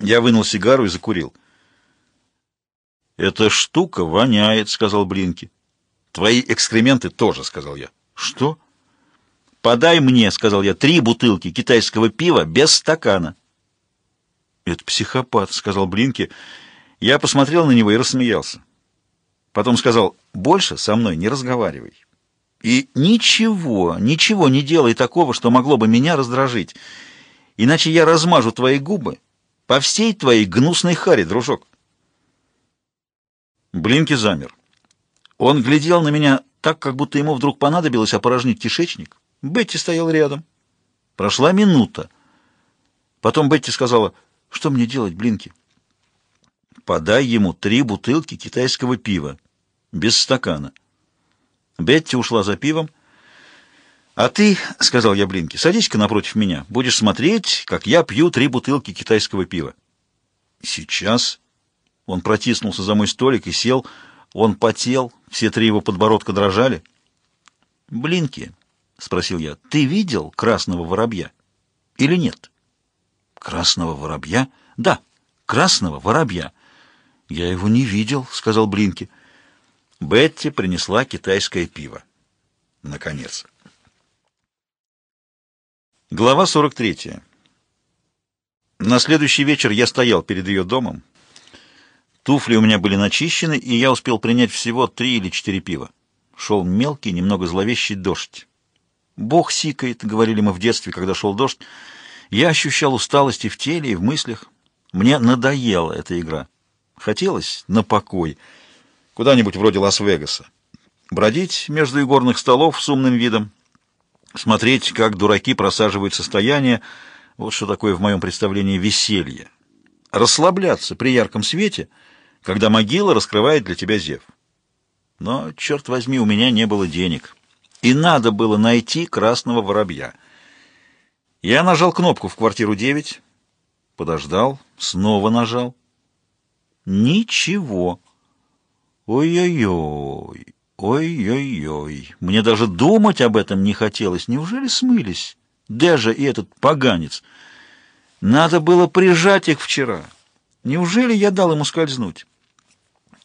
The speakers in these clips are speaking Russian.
Я вынул сигару и закурил. «Эта штука воняет», — сказал Блинки. «Твои экскременты тоже», — сказал я. «Что?» «Подай мне», — сказал я, — «три бутылки китайского пива без стакана». «Это психопат», — сказал Блинки. Я посмотрел на него и рассмеялся. Потом сказал, «Больше со мной не разговаривай. И ничего, ничего не делай такого, что могло бы меня раздражить, иначе я размажу твои губы по всей твоей гнусной харе, дружок». Блинки замер. Он глядел на меня так, как будто ему вдруг понадобилось опорожнить кишечник. Бетти стоял рядом. Прошла минута. Потом Бетти сказала, что мне делать, Блинки? Подай ему три бутылки китайского пива, без стакана. Бетти ушла за пивом. «А ты, — сказал я Блинки, — садись-ка напротив меня. Будешь смотреть, как я пью три бутылки китайского пива». «Сейчас...» Он протиснулся за мой столик и сел. Он потел, все три его подбородка дрожали. «Блинки, — спросил я, — ты видел красного воробья или нет? Красного воробья? Да, красного воробья. Я его не видел, — сказал Блинки. Бетти принесла китайское пиво. Наконец. Глава 43. На следующий вечер я стоял перед ее домом. Туфли у меня были начищены, и я успел принять всего три или четыре пива. Шел мелкий, немного зловещий дождь. «Бог сикает», — говорили мы в детстве, когда шел дождь. Я ощущал усталость и в теле, и в мыслях. Мне надоела эта игра. Хотелось на покой, куда-нибудь вроде Лас-Вегаса. Бродить между игорных столов с умным видом, смотреть, как дураки просаживают состояние, вот что такое в моем представлении веселье. Расслабляться при ярком свете, когда могила раскрывает для тебя зев. Но, черт возьми, у меня не было денег» и надо было найти красного воробья. Я нажал кнопку в квартиру 9, подождал, снова нажал. Ничего. Ой-ой-ой, ой-ой-ой. Мне даже думать об этом не хотелось. Неужели смылись? Даже и этот поганец. Надо было прижать их вчера. Неужели я дал ему скользнуть?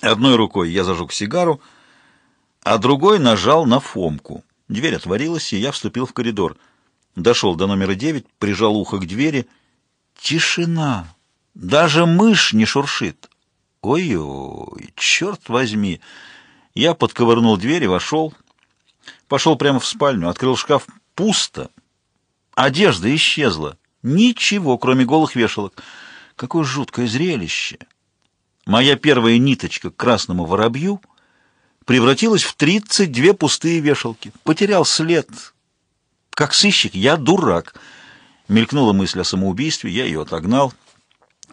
Одной рукой я зажег сигару, а другой нажал на Фомку. Дверь отворилась, и я вступил в коридор. Дошел до номера девять, прижал ухо к двери. Тишина. Даже мышь не шуршит. Ой-ой, черт возьми. Я подковырнул дверь и вошел. Пошел прямо в спальню, открыл шкаф. Пусто. Одежда исчезла. Ничего, кроме голых вешалок. Какое жуткое зрелище. Моя первая ниточка к красному воробью — превратилась в 32 пустые вешалки. Потерял след. Как сыщик, я дурак. Мелькнула мысль о самоубийстве, я ее отогнал.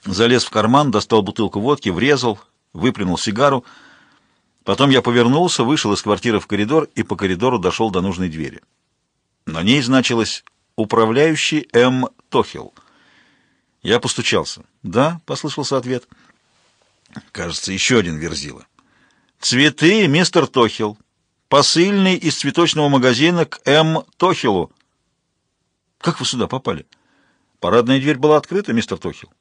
Залез в карман, достал бутылку водки, врезал, выплюнул сигару. Потом я повернулся, вышел из квартиры в коридор и по коридору дошел до нужной двери. На ней значилось «Управляющий М. Тохил». Я постучался. «Да», — послышался ответ. «Кажется, еще один верзила». «Цветы, мистер Тохил. Посыльный из цветочного магазина к М. Тохилу». «Как вы сюда попали?» «Парадная дверь была открыта, мистер Тохил».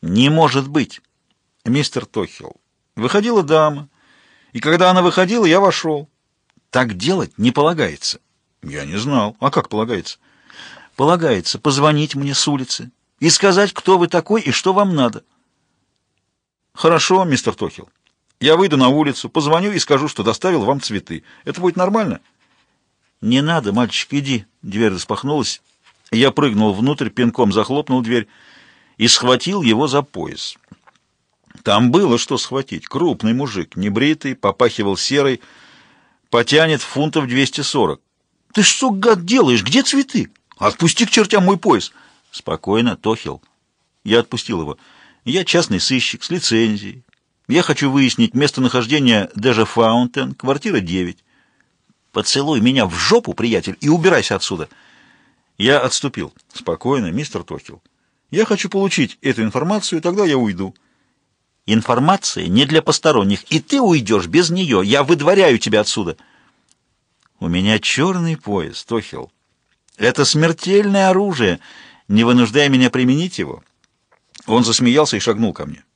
«Не может быть!» «Мистер Тохил, выходила дама, и когда она выходила, я вошел». «Так делать не полагается». «Я не знал. А как полагается?» «Полагается позвонить мне с улицы и сказать, кто вы такой и что вам надо». «Хорошо, мистер Тохил. Я выйду на улицу, позвоню и скажу, что доставил вам цветы. Это будет нормально?» «Не надо, мальчик, иди». Дверь распахнулась. Я прыгнул внутрь, пинком захлопнул дверь и схватил его за пояс. Там было что схватить. Крупный мужик, небритый, попахивал серой, потянет фунтов 240. «Ты что, гад, делаешь? Где цветы? Отпусти к чертям мой пояс!» «Спокойно, Тохил». Я отпустил его. «Я частный сыщик с лицензией. Я хочу выяснить местонахождение Дежа Фаунтен, квартира 9. Поцелуй меня в жопу, приятель, и убирайся отсюда. Я отступил. Спокойно, мистер Тохил. Я хочу получить эту информацию, тогда я уйду. Информация не для посторонних, и ты уйдешь без нее. Я выдворяю тебя отсюда. У меня черный пояс, Тохил. Это смертельное оружие. Не вынуждай меня применить его. Он засмеялся и шагнул ко мне.